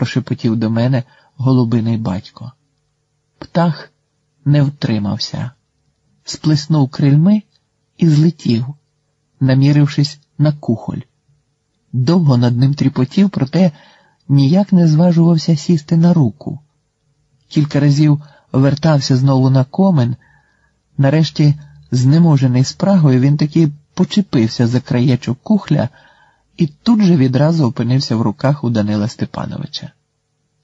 прошепотів до мене голубиний батько. Птах не втримався, сплеснув крильми і злетів, намірившись на кухоль. Довго над ним тріпотів, проте ніяк не зважувався сісти на руку. Кілька разів вертався знову на комен. Нарешті, знеможений спрагою, він таки почепився за краєчок кухля і тут же відразу опинився в руках у Данила Степановича.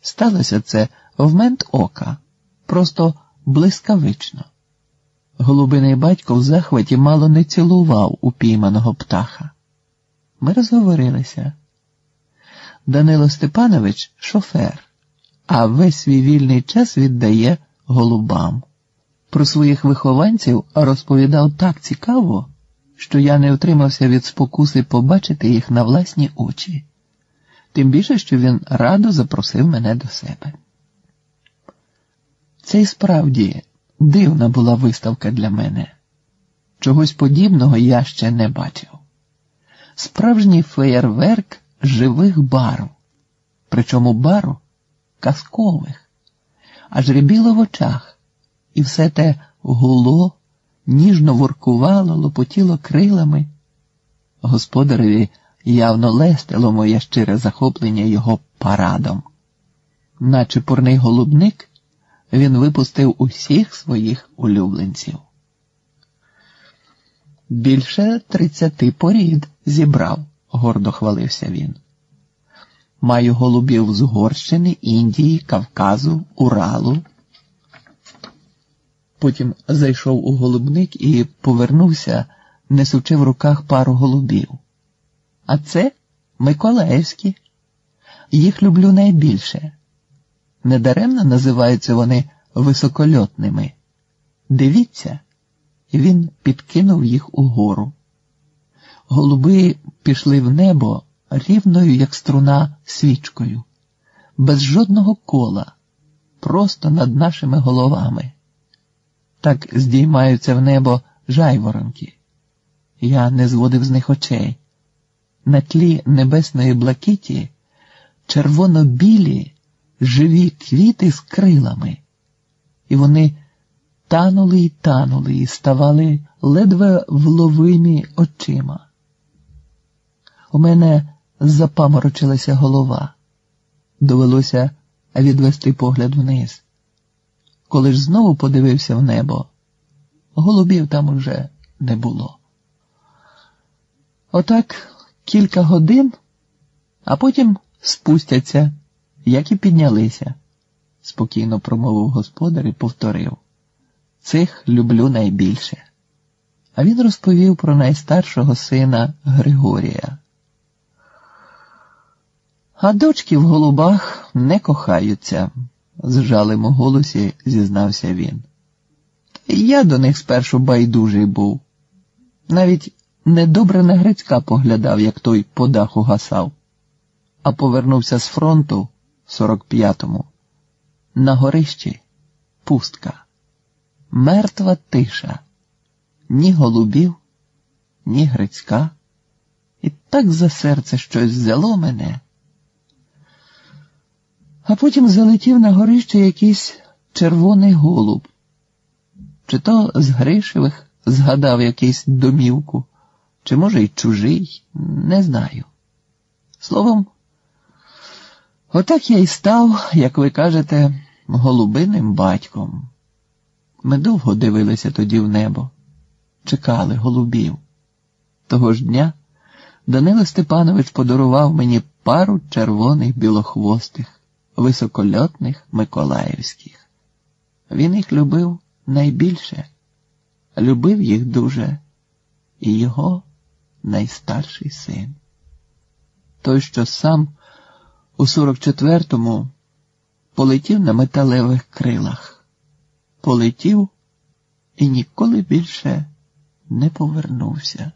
Сталося це в мент ока, просто блискавично. Голубиний батько в захваті мало не цілував упійманого птаха. Ми розговорилися. Данило Степанович шофер, а весь свій вільний час віддає голубам. Про своїх вихованців розповідав так цікаво, що я не утримався від спокуси побачити їх на власні очі, тим більше, що він радо запросив мене до себе. Це й справді дивна була виставка для мене. Чогось подібного я ще не бачив. Справжній феєрверк живих барв, причому барв казкових, аж рябіло в очах, і все те гуло, ніжно воркувало, лопотіло крилами. Господареві явно лестило моє щире захоплення його парадом. Наче порний голубник, він випустив усіх своїх улюбленців. Більше тридцяти порід зібрав, гордо хвалився він. Маю голубів з Угорщини, Індії, Кавказу, Уралу. Потім зайшов у голубник і повернувся, несучи в руках пару голубів. А це Миколаївські. Їх люблю найбільше. Недаремно називаються вони високольотними. Дивіться, він підкинув їх угору. Голуби пішли в небо рівною, як струна, свічкою, без жодного кола, просто над нашими головами. Так здіймаються в небо жайворонки. Я не зводив з них очей. На тлі небесної блакиті червоно-білі живі квіти з крилами, і вони танули й танули і ставали ледве вловимі очима. У мене запаморочилася голова, довелося відвести погляд вниз. Коли ж знову подивився в небо, голубів там уже не було. Отак кілька годин, а потім спустяться, як і піднялися, спокійно промовив господар і повторив. Цих люблю найбільше. А він розповів про найстаршого сина Григорія. А дочки в голубах не кохаються, з жалем у голосі зізнався він. Я до них спершу байдужий був. Навіть недобре на Грицька поглядав, як той по даху гасав, а повернувся з фронту в 45-му. На горищі пустка, мертва тиша, ні голубів, ні Грицька, і так за серце щось взяло мене. А потім залетів на горище якийсь червоний голуб, чи то з Гришевих згадав якийсь домівку, чи, може, й чужий, не знаю. Словом, отак я й став, як ви кажете, голубиним батьком. Ми довго дивилися тоді в небо, чекали голубів. Того ж дня Данило Степанович подарував мені пару червоних білохвостих високольотних Миколаївських. Він їх любив найбільше, любив їх дуже, і його найстарший син. Той, що сам у 44-му полетів на металевих крилах, полетів і ніколи більше не повернувся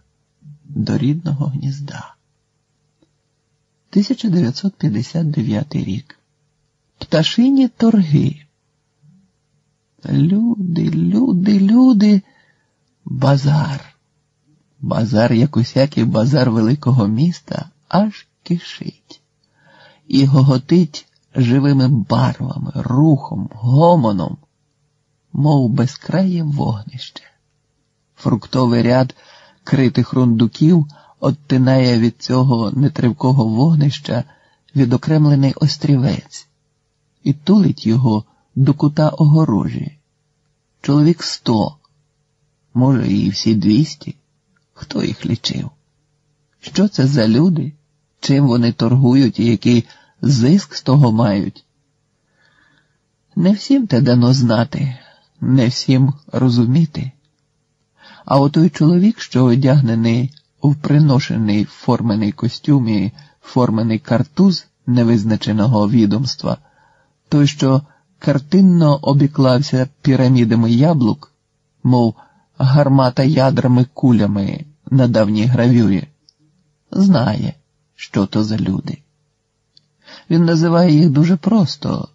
до рідного гнізда. 1959 рік пташині торги. Люди, люди, люди, базар. Базар, як усякий базар великого міста, аж кишить. І гоготить живими барвами, рухом, гомоном, мов безкрає вогнище. Фруктовий ряд критих рундуків оттинає від цього нетривкого вогнища відокремлений острівець і тулить його до кута огорожі. Чоловік сто, може, і всі двісті. Хто їх лічив? Що це за люди? Чим вони торгують і який зиск з того мають? Не всім те дано знати, не всім розуміти. А отой чоловік, що одягнений у приношений формений костюм і формений картуз невизначеного відомства, той, що картинно обіклався пірамідами яблук, мов гармата ядрами кулями на давній гравюрі, знає, що то за люди. Він називає їх дуже просто